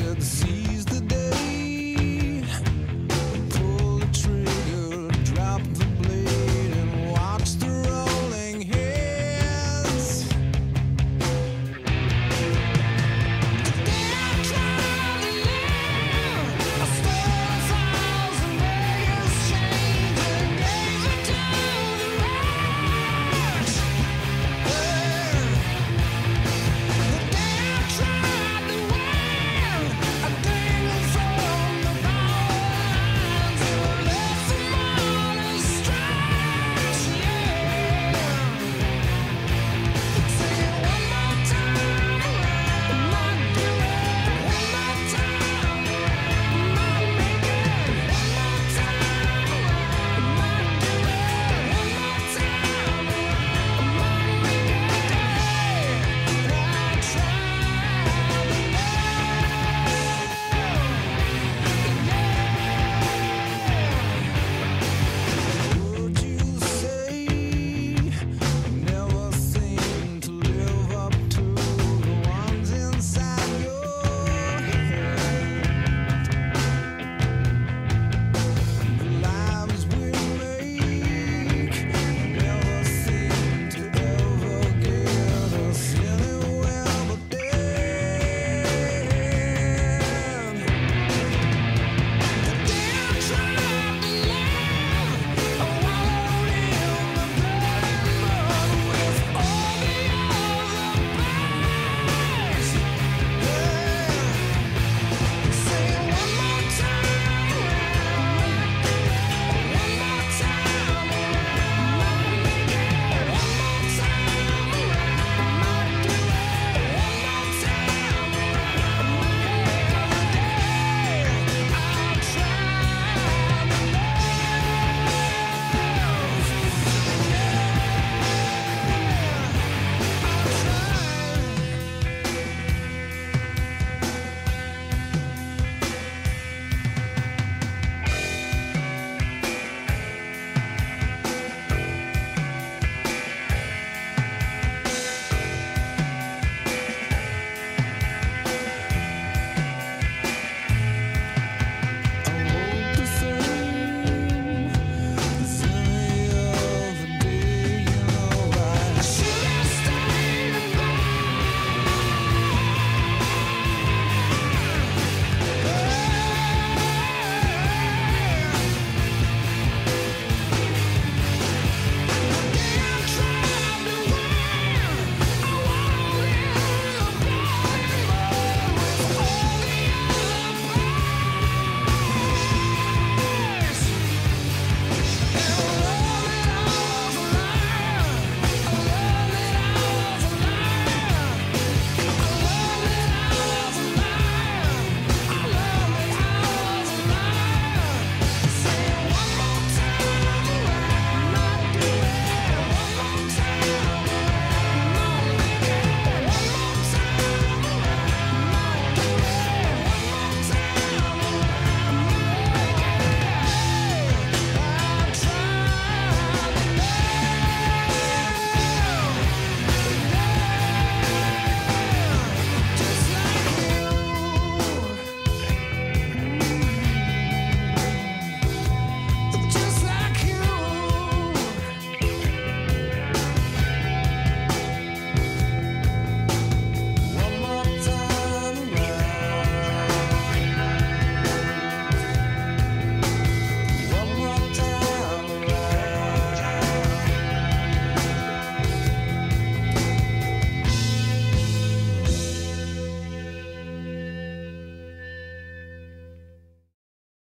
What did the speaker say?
should see